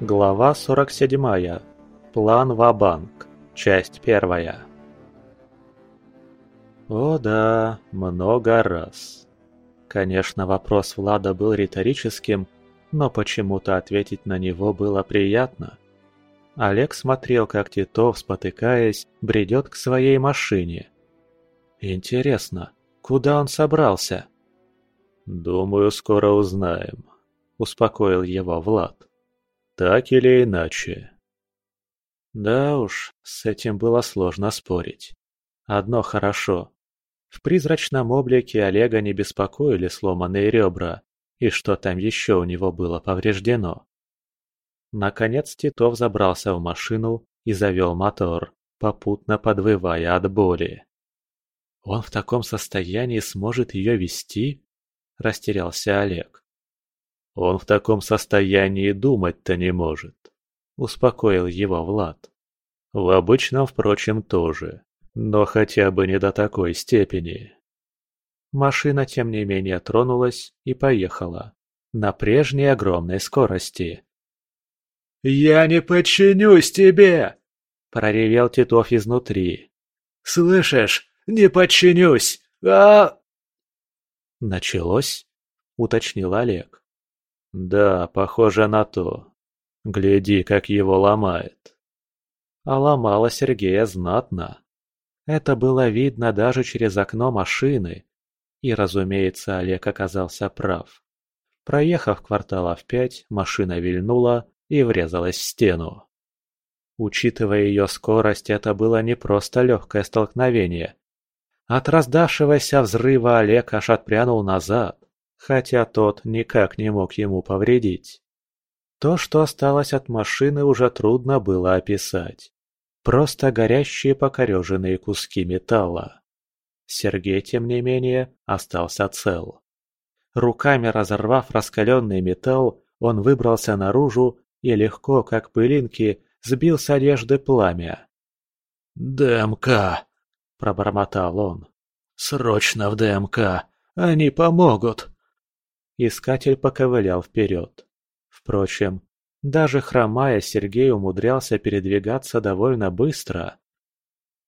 Глава 47. План Ва-Банк. Часть первая. О да, много раз. Конечно, вопрос Влада был риторическим, но почему-то ответить на него было приятно. Олег смотрел, как Титов, спотыкаясь, бредет к своей машине. Интересно, куда он собрался? «Думаю, скоро узнаем», — успокоил его Влад. Так или иначе. Да уж, с этим было сложно спорить. Одно хорошо. В призрачном облике Олега не беспокоили сломанные ребра, и что там еще у него было повреждено. Наконец Титов забрался в машину и завел мотор, попутно подвывая от боли. «Он в таком состоянии сможет ее вести?» – растерялся Олег. Он в таком состоянии думать-то не может, успокоил его Влад. В обычном, впрочем, тоже, но хотя бы не до такой степени. Машина, тем не менее, тронулась и поехала. На прежней огромной скорости. «Я не подчинюсь тебе!» – проревел Титов изнутри. «Слышишь? Не подчинюсь! а «Началось?» – уточнил Олег. Да, похоже на то. Гляди, как его ломает. А ломало Сергея знатно. Это было видно даже через окно машины. И, разумеется, Олег оказался прав. Проехав кварталов пять, машина вильнула и врезалась в стену. Учитывая ее скорость, это было не просто легкое столкновение. От раздавшегося взрыва Олег аж отпрянул назад хотя тот никак не мог ему повредить. То, что осталось от машины, уже трудно было описать. Просто горящие покореженные куски металла. Сергей, тем не менее, остался цел. Руками разорвав раскаленный металл, он выбрался наружу и легко, как пылинки, сбил с одежды пламя. «ДМК!» – пробормотал он. «Срочно в ДМК! Они помогут!» Искатель поковылял вперед. Впрочем, даже хромая, Сергей умудрялся передвигаться довольно быстро.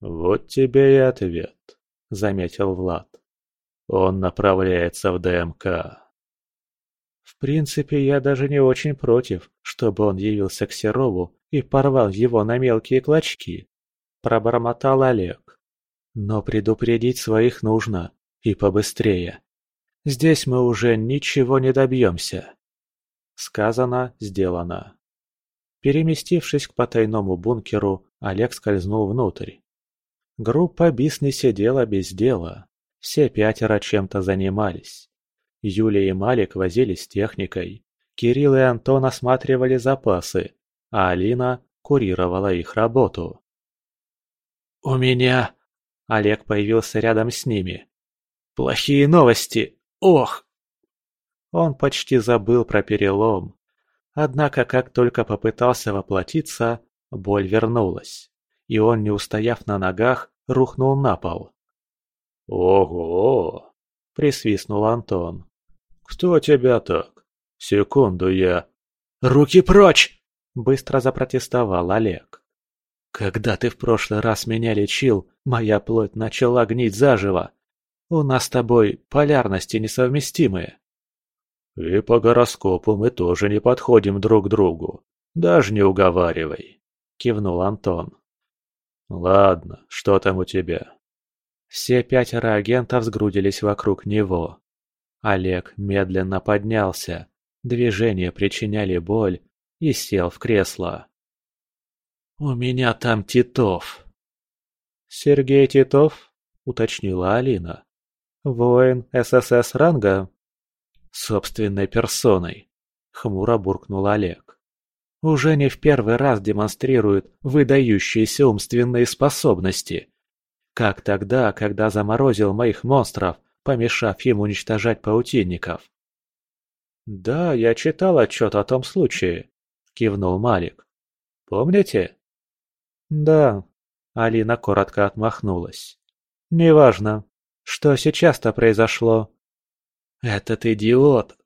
«Вот тебе и ответ», — заметил Влад. «Он направляется в ДМК». В принципе, я даже не очень против, чтобы он явился к Серову и порвал его на мелкие клочки, пробормотал Олег. Но предупредить своих нужно, и побыстрее. Здесь мы уже ничего не добьемся. Сказано, сделано. Переместившись к потайному бункеру, Олег скользнул внутрь. Группа БИС не сидела без дела. Все пятеро чем-то занимались. Юлия и Малик возились с техникой. Кирилл и Антон осматривали запасы, а Алина курировала их работу. «У меня...» Олег появился рядом с ними. «Плохие новости! Ох!» Он почти забыл про перелом. Однако, как только попытался воплотиться, боль вернулась, и он, не устояв на ногах, рухнул на пол. «Ого!» – присвистнул Антон. «Кто тебя так? Секунду я...» «Руки прочь!» – быстро запротестовал Олег. «Когда ты в прошлый раз меня лечил, моя плоть начала гнить заживо. У нас с тобой полярности несовместимые. И по гороскопу мы тоже не подходим друг другу. Даже не уговаривай, кивнул Антон. Ладно, что там у тебя? Все пятеро агентов сгрудились вокруг него. Олег медленно поднялся, движения причиняли боль и сел в кресло. «У меня там Титов». «Сергей Титов?» — уточнила Алина. «Воин ССС ранга?» «Собственной персоной», — хмуро буркнул Олег. «Уже не в первый раз демонстрирует выдающиеся умственные способности. Как тогда, когда заморозил моих монстров, помешав им уничтожать паутинников?» «Да, я читал отчет о том случае», — кивнул Малик. «Помните?» «Да», — Алина коротко отмахнулась. «Неважно. Что сейчас-то произошло?» «Этот идиот!»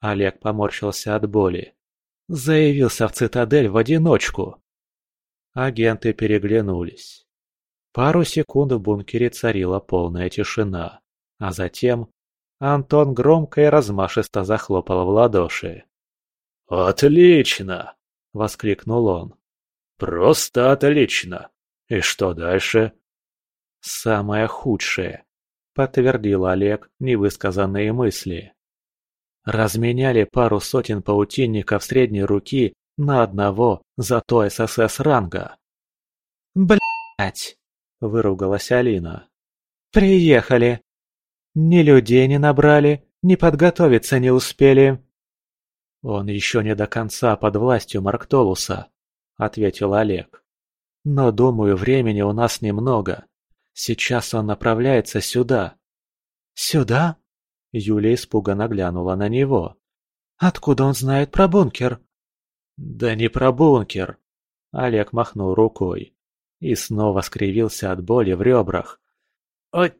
Олег поморщился от боли. Заявился в цитадель в одиночку. Агенты переглянулись. Пару секунд в бункере царила полная тишина, а затем Антон громко и размашисто захлопал в ладоши. «Отлично!» — воскликнул он. «Просто отлично! И что дальше?» «Самое худшее», — подтвердил Олег невысказанные мысли. Разменяли пару сотен паутинников средней руки на одного зато ССС ранга. Блять! выругалась Алина. Приехали. Ни людей не набрали, ни подготовиться не успели. Он еще не до конца под властью Марктолуса, ответил Олег. Но, думаю, времени у нас немного. Сейчас он направляется сюда. Сюда? Юля испуганно глянула на него. «Откуда он знает про бункер?» «Да не про бункер!» Олег махнул рукой и снова скривился от боли в ребрах. «Ой,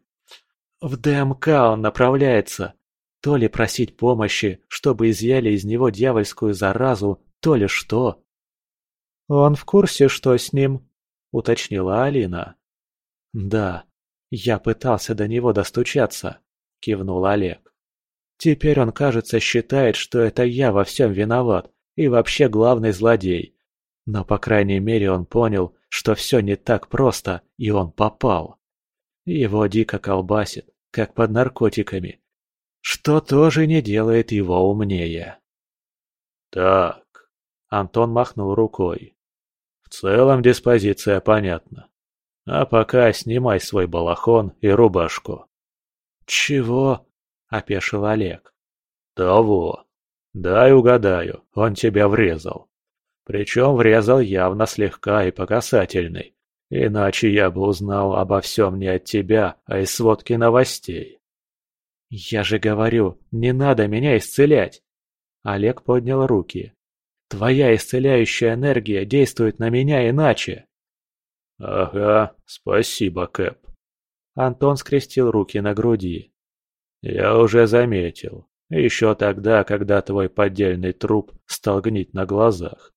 в ДМК он направляется. То ли просить помощи, чтобы изъяли из него дьявольскую заразу, то ли что». «Он в курсе, что с ним?» — уточнила Алина. «Да, я пытался до него достучаться», — кивнул Олег. «Теперь он, кажется, считает, что это я во всем виноват и вообще главный злодей. Но, по крайней мере, он понял, что все не так просто, и он попал. Его дико колбасит, как под наркотиками, что тоже не делает его умнее». «Так», — Антон махнул рукой. «В целом диспозиция понятна. А пока снимай свой балахон и рубашку. «Чего?» – опешил Олег. «Того. Дай угадаю, он тебя врезал. Причем врезал явно слегка и по касательной. Иначе я бы узнал обо всем не от тебя, а из сводки новостей». «Я же говорю, не надо меня исцелять!» Олег поднял руки. «Твоя исцеляющая энергия действует на меня иначе!» «Ага, спасибо, Кэп», Антон скрестил руки на груди. «Я уже заметил. Еще тогда, когда твой поддельный труп стал гнить на глазах.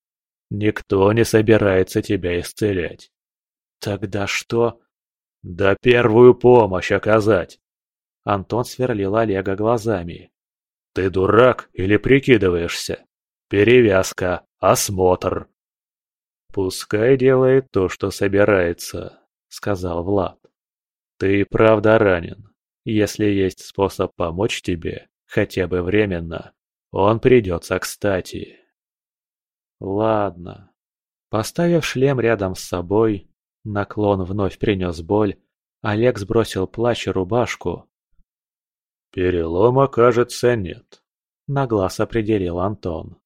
Никто не собирается тебя исцелять». «Тогда что?» «Да первую помощь оказать!» Антон сверлил Олега глазами. «Ты дурак или прикидываешься? Перевязка, осмотр!» «Пускай делает то, что собирается», — сказал Влад. Ты правда ранен. Если есть способ помочь тебе, хотя бы временно, он придется кстати. Ладно. Поставив шлем рядом с собой, наклон вновь принес боль, Олег сбросил плащ и рубашку. «Перелома, кажется, нет», — на глаз определил Антон.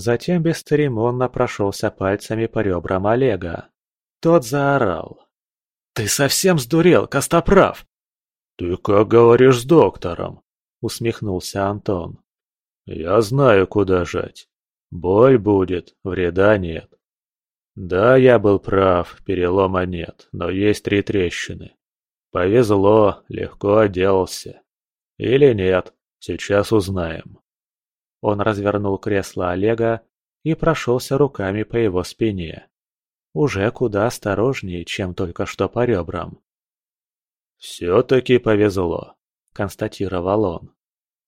Затем бесцеремонно прошелся пальцами по ребрам Олега. Тот заорал. «Ты совсем сдурел, Костоправ!» «Ты как говоришь с доктором?» — усмехнулся Антон. «Я знаю, куда жать. Боль будет, вреда нет. Да, я был прав, перелома нет, но есть три трещины. Повезло, легко отделался. Или нет, сейчас узнаем». Он развернул кресло Олега и прошелся руками по его спине. Уже куда осторожнее, чем только что по ребрам. «Все-таки повезло», — констатировал он.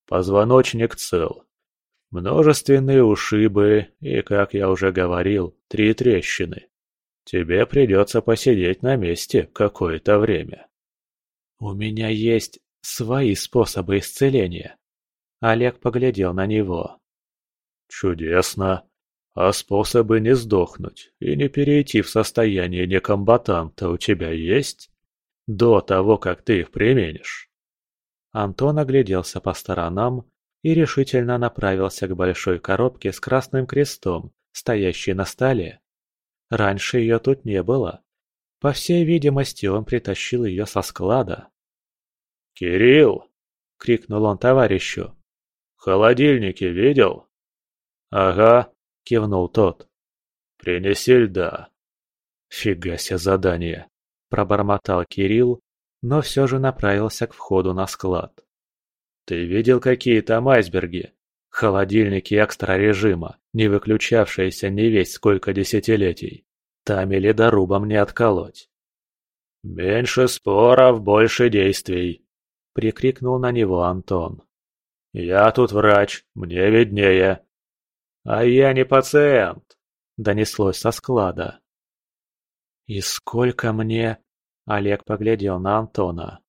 «Позвоночник цел. Множественные ушибы и, как я уже говорил, три трещины. Тебе придется посидеть на месте какое-то время». «У меня есть свои способы исцеления». Олег поглядел на него. «Чудесно. А способы не сдохнуть и не перейти в состояние некомбатанта у тебя есть? До того, как ты их применишь?» Антон огляделся по сторонам и решительно направился к большой коробке с красным крестом, стоящей на столе. Раньше ее тут не было. По всей видимости, он притащил ее со склада. «Кирилл!» — крикнул он товарищу. «Холодильники видел?» «Ага», — кивнул тот. «Принеси льда». «Фига себе задание», — пробормотал Кирилл, но все же направился к входу на склад. «Ты видел какие там айсберги? Холодильники экстра-режима. не выключавшаяся не весь сколько десятилетий. Там или дорубом не отколоть. «Меньше споров, больше действий!» — прикрикнул на него Антон. «Я тут врач, мне виднее». «А я не пациент!» — донеслось со склада. «И сколько мне...» — Олег поглядел на Антона.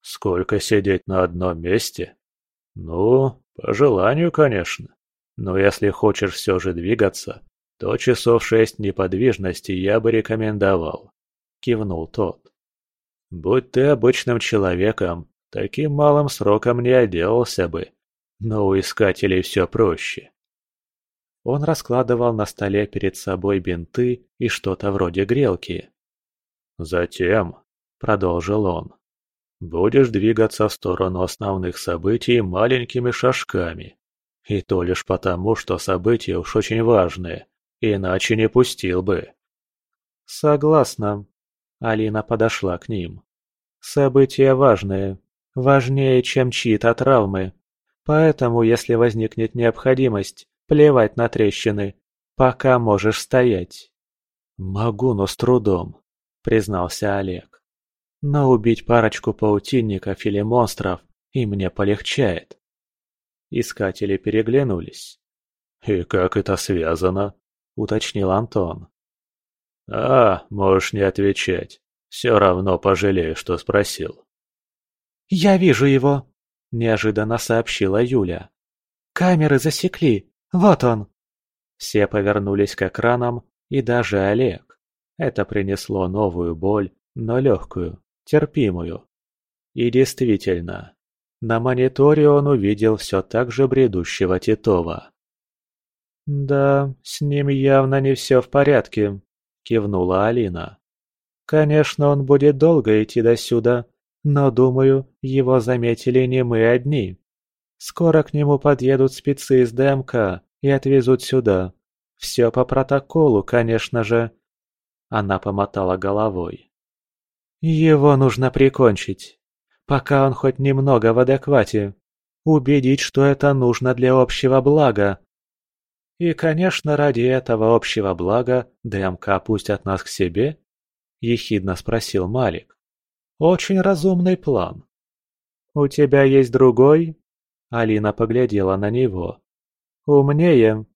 «Сколько сидеть на одном месте?» «Ну, по желанию, конечно. Но если хочешь все же двигаться, то часов шесть неподвижности я бы рекомендовал», — кивнул тот. «Будь ты обычным человеком, таким малым сроком не отделался бы, но у искателей все проще». Он раскладывал на столе перед собой бинты и что-то вроде грелки. «Затем», — продолжил он, — «будешь двигаться в сторону основных событий маленькими шажками. И то лишь потому, что события уж очень важные, иначе не пустил бы». «Согласна». Алина подошла к ним. «События важные. Важнее, чем чьи-то травмы. Поэтому, если возникнет необходимость, плевать на трещины. Пока можешь стоять». «Могу, но с трудом», — признался Олег. «Но убить парочку паутинников или монстров и мне полегчает». Искатели переглянулись. «И как это связано?» — уточнил Антон. «А, можешь не отвечать. Все равно пожалею, что спросил». «Я вижу его», — неожиданно сообщила Юля. «Камеры засекли. Вот он». Все повернулись к экранам, и даже Олег. Это принесло новую боль, но легкую, терпимую. И действительно, на мониторе он увидел все так же бредущего Титова. «Да, с ним явно не все в порядке», — кивнула Алина. «Конечно, он будет долго идти до сюда, но, думаю, его заметили не мы одни. Скоро к нему подъедут спецы из ДМК и отвезут сюда. Все по протоколу, конечно же». Она помотала головой. «Его нужно прикончить пока он хоть немного в адеквате. Убедить, что это нужно для общего блага. И, конечно, ради этого общего блага ДМК пустят нас к себе? Ехидно спросил Малик. Очень разумный план. У тебя есть другой? Алина поглядела на него. Умнее.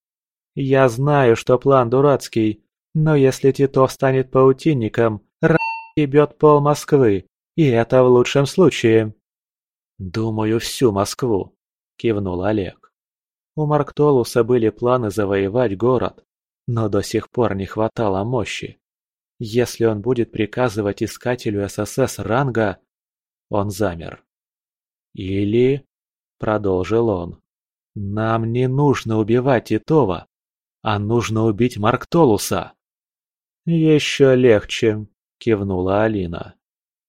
Я знаю, что план дурацкий, но если Титов станет паутинником, ебет пол Москвы. И это в лучшем случае. «Думаю, всю Москву», — кивнул Олег. У Марктолуса были планы завоевать город, но до сих пор не хватало мощи. Если он будет приказывать искателю ССС ранга, он замер. «Или...» — продолжил он. «Нам не нужно убивать Титова, а нужно убить Марктолуса». «Еще легче», — кивнула Алина.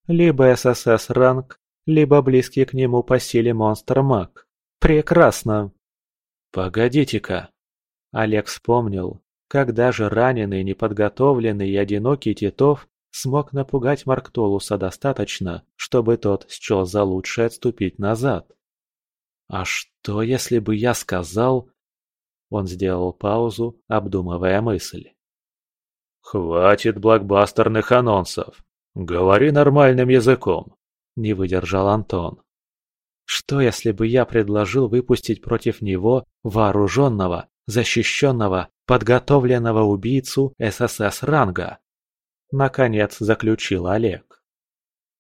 Либо ССС ранг, либо близкий к нему по силе монстр-маг. Прекрасно. Погодите-ка. Олег вспомнил, когда же раненый, неподготовленный и одинокий Титов смог напугать Марктолуса достаточно, чтобы тот счел за лучшее отступить назад. А что, если бы я сказал... Он сделал паузу, обдумывая мысль. «Хватит блокбастерных анонсов. «Говори нормальным языком», — не выдержал Антон. «Что, если бы я предложил выпустить против него вооруженного, защищенного, подготовленного убийцу ССС ранга?» Наконец заключил Олег.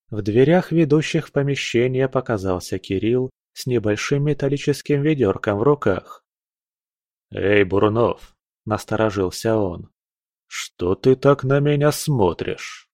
В дверях, ведущих в помещение, показался Кирилл с небольшим металлическим ведерком в руках. «Эй, Бурнов!» – насторожился он. «Что ты так на меня смотришь?»